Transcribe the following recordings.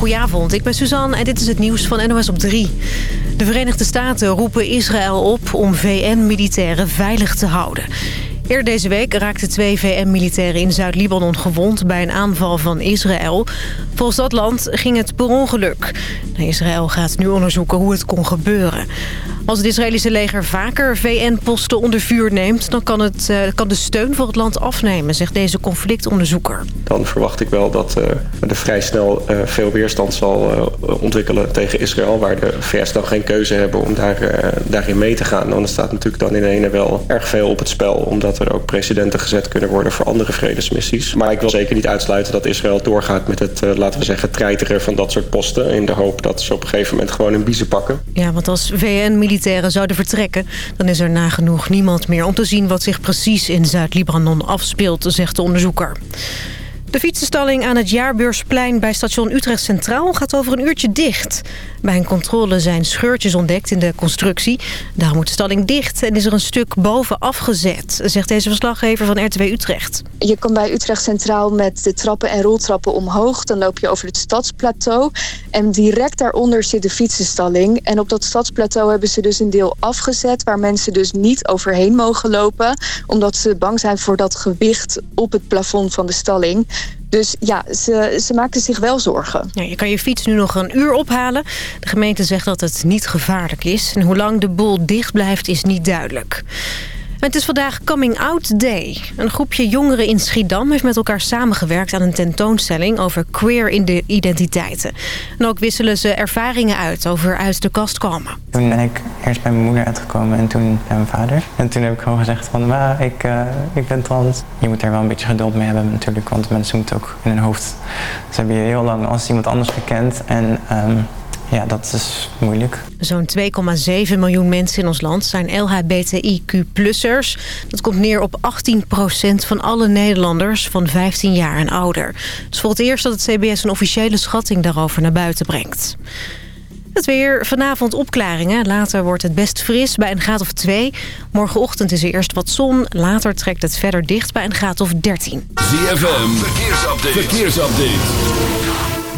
Goedenavond, ik ben Suzanne en dit is het nieuws van NOS op 3. De Verenigde Staten roepen Israël op om VN-militairen veilig te houden. Eerder deze week raakten twee VN-militairen in Zuid-Libanon gewond... bij een aanval van Israël. Volgens dat land ging het per ongeluk. Israël gaat nu onderzoeken hoe het kon gebeuren. Als het Israëlische leger vaker VN-posten onder vuur neemt... dan kan, het, uh, kan de steun voor het land afnemen, zegt deze conflictonderzoeker. Dan verwacht ik wel dat uh, er vrij snel uh, veel weerstand zal ontwikkelen tegen Israël... waar de VS dan geen keuze hebben om daar, daarin mee te gaan. Dan staat natuurlijk dan in ene wel erg veel op het spel... omdat er ook presidenten gezet kunnen worden voor andere vredesmissies. Maar ik wil zeker niet uitsluiten dat Israël doorgaat met het, laten we zeggen, treiteren van dat soort posten... in de hoop dat ze op een gegeven moment gewoon een biezen pakken. Ja, want als VN-militairen zouden vertrekken... dan is er nagenoeg niemand meer om te zien wat zich precies in Zuid-Libanon afspeelt, zegt de onderzoeker. De fietsenstalling aan het Jaarbeursplein bij station Utrecht Centraal gaat over een uurtje dicht. Bij een controle zijn scheurtjes ontdekt in de constructie. Daar moet de stalling dicht en is er een stuk boven afgezet, zegt deze verslaggever van RTW Utrecht. Je kan bij Utrecht Centraal met de trappen en roltrappen omhoog. Dan loop je over het stadsplateau. En direct daaronder zit de fietsenstalling. En op dat stadsplateau hebben ze dus een deel afgezet... waar mensen dus niet overheen mogen lopen... omdat ze bang zijn voor dat gewicht op het plafond van de stalling. Dus ja, ze, ze maakten zich wel zorgen. Je kan je fiets nu nog een uur ophalen. De gemeente zegt dat het niet gevaarlijk is. En hoe lang de boel dicht blijft is niet duidelijk. Het is vandaag Coming Out Day. Een groepje jongeren in Schiedam heeft met elkaar samengewerkt aan een tentoonstelling over queer identiteiten. En ook wisselen ze ervaringen uit over uit de kast komen. Toen ben ik eerst bij mijn moeder uitgekomen en toen bij mijn vader. En toen heb ik gewoon gezegd van, ik, uh, ik ben trans. Je moet er wel een beetje geduld mee hebben natuurlijk, want mensen moeten ook in hun hoofd. Ze hebben je heel lang als iemand anders gekend en... Um, ja, dat is moeilijk. Zo'n 2,7 miljoen mensen in ons land zijn LHBTIQ-plussers. Dat komt neer op 18% van alle Nederlanders van 15 jaar en ouder. Het is voor het eerst dat het CBS een officiële schatting daarover naar buiten brengt. Het weer, vanavond opklaringen. Later wordt het best fris bij een graad of 2. Morgenochtend is er eerst wat zon. Later trekt het verder dicht bij een graad of 13. ZFM, verkeersupdate. verkeersupdate.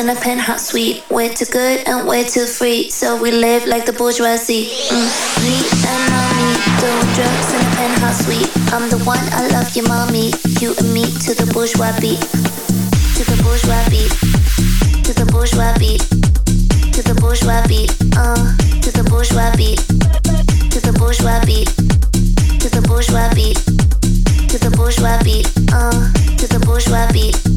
In a penthouse suite. We're too good and we're too free, so we live like the bourgeoisie. Mm. Me and mommy doing drugs in a penthouse suite. I'm the one, I love you, mommy. You and me to the bourgeois beat. To the bourgeois beat. To the bourgeois beat. To the bourgeois beat. Uh, to the bourgeois beat. To the bourgeois beat. To the bourgeois beat. To the bourgeois beat. Uh, to the bourgeois beat.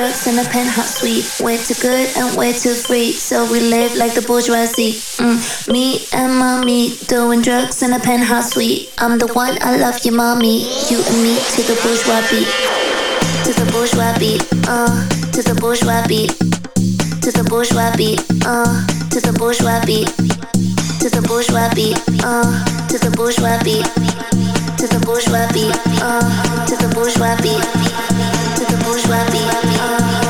Drugs in a penthouse suite. We're too good and we're too free, so we live like the bourgeoisie. Mm. Me and mommy doing drugs in a penthouse suite. I'm the one, I love you, mommy. You and me to the bourgeois beat. To the bourgeois beat, uh, to the bourgeois beat. To the bourgeois beat, uh, to the bourgeois beat. To the bourgeois beat, uh, to the bourgeois beat. To the bourgeois beat, uh, to the bourgeois beat. The bourgeois beat,